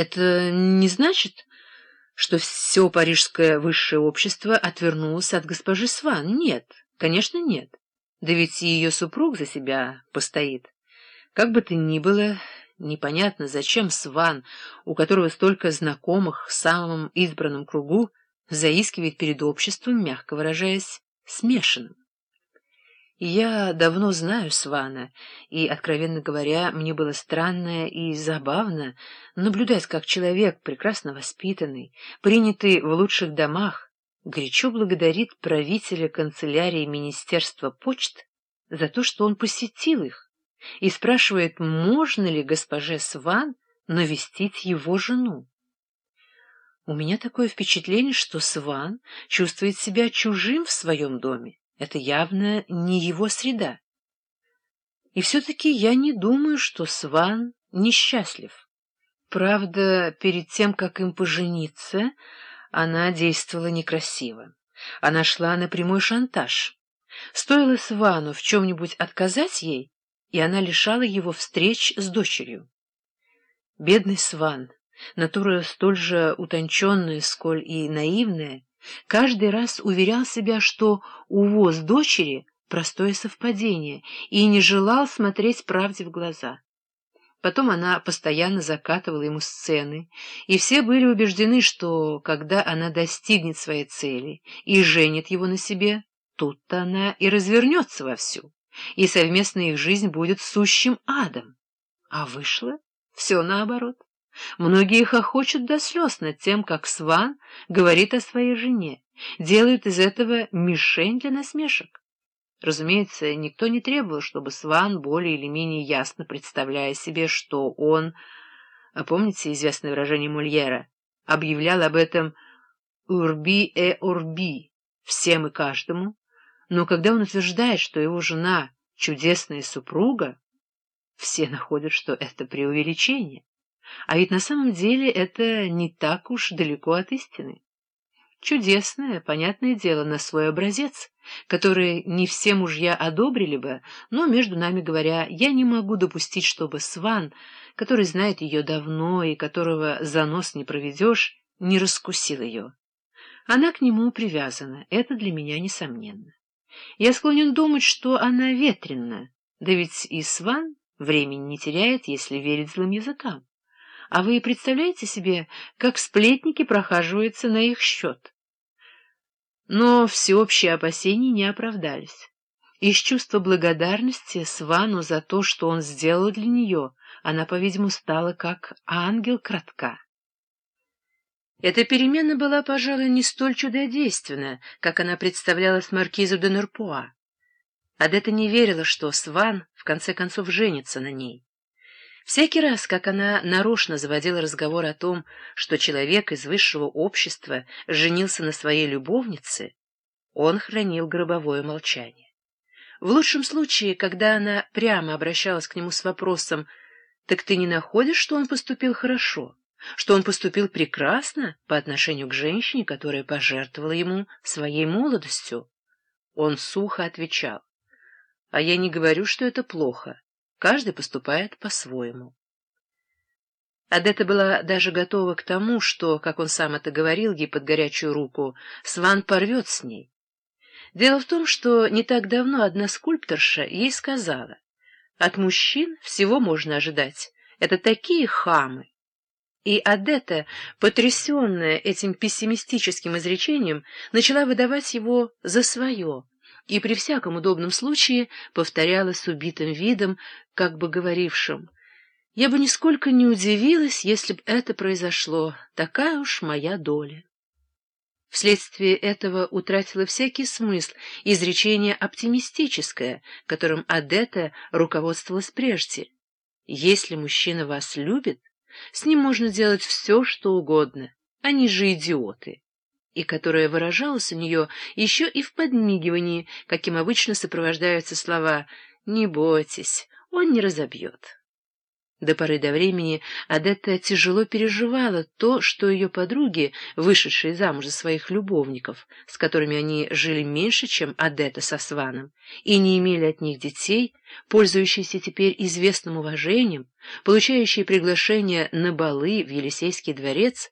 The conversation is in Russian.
Это не значит, что все парижское высшее общество отвернулось от госпожи Сван. Нет, конечно, нет. Да ведь и ее супруг за себя постоит. Как бы то ни было, непонятно, зачем Сван, у которого столько знакомых в самом избранном кругу, заискивает перед обществом, мягко выражаясь, смешанным. Я давно знаю Свана, и, откровенно говоря, мне было странно и забавно наблюдать, как человек, прекрасно воспитанный, принятый в лучших домах, горячо благодарит правителя канцелярии Министерства почт за то, что он посетил их, и спрашивает, можно ли госпоже Сван навестить его жену. У меня такое впечатление, что Сван чувствует себя чужим в своем доме это явно не его среда. И все-таки я не думаю, что Сван несчастлив. Правда, перед тем, как им пожениться, она действовала некрасиво. Она шла на прямой шантаж. Стоило Свану в чем-нибудь отказать ей, и она лишала его встреч с дочерью. Бедный Сван, натура столь же утонченная, сколь и наивная, Каждый раз уверял себя, что увоз дочери — простое совпадение, и не желал смотреть правде в глаза. Потом она постоянно закатывала ему сцены, и все были убеждены, что, когда она достигнет своей цели и женит его на себе, тут-то она и развернется вовсю, и совместная их жизнь будет сущим адом. А вышло все наоборот. Многие хохочут до слез над тем, как Сван говорит о своей жене, делают из этого мишень для насмешек. Разумеется, никто не требовал, чтобы Сван более или менее ясно представляя себе, что он, а помните известное выражение Мольера, объявлял об этом «урби э урби» всем и каждому, но когда он утверждает, что его жена — чудесная супруга, все находят, что это преувеличение. А ведь на самом деле это не так уж далеко от истины. Чудесное, понятное дело, на свой образец, который не все мужья одобрили бы, но, между нами говоря, я не могу допустить, чтобы Сван, который знает ее давно и которого за нос не проведешь, не раскусил ее. Она к нему привязана, это для меня несомненно. Я склонен думать, что она ветренна, да ведь и Сван времени не теряет, если верить злым языкам. А вы представляете себе, как сплетники прохаживаются на их счет? Но всеобщие опасения не оправдались. Из чувства благодарности Свану за то, что он сделал для нее, она, по-видимому, стала как ангел кратка. Эта перемена была, пожалуй, не столь чудодейственна, как она представлялась маркизу де Нерпуа. Адетта не верила, что Сван в конце концов женится на ней. Всякий раз, как она нарочно заводила разговор о том, что человек из высшего общества женился на своей любовнице, он хранил гробовое молчание. В лучшем случае, когда она прямо обращалась к нему с вопросом «Так ты не находишь, что он поступил хорошо?» что он поступил прекрасно по отношению к женщине, которая пожертвовала ему своей молодостью. Он сухо отвечал, «А я не говорю, что это плохо. Каждый поступает по-своему. Адетта была даже готова к тому, что, как он сам это говорил ей под горячую руку, Сван порвет с ней. Дело в том, что не так давно одна скульпторша ей сказала, от мужчин всего можно ожидать, это такие хамы. И Адетта, потрясенная этим пессимистическим изречением, начала выдавать его за свое, и при всяком удобном случае повторяла с убитым видом, как бы говорившим, «Я бы нисколько не удивилась, если бы это произошло, такая уж моя доля». Вследствие этого утратило всякий смысл изречение оптимистическое, которым Адетта руководствовалась прежде. «Если мужчина вас любит, с ним можно делать все, что угодно, они же идиоты» и которая выражалась у нее еще и в подмигивании, каким обычно сопровождаются слова «Не бойтесь, он не разобьет». До поры до времени Адетта тяжело переживала то, что ее подруги, вышедшие замуж за своих любовников, с которыми они жили меньше, чем Адетта со Сваном, и не имели от них детей, пользующиеся теперь известным уважением, получающие приглашения на балы в Елисейский дворец,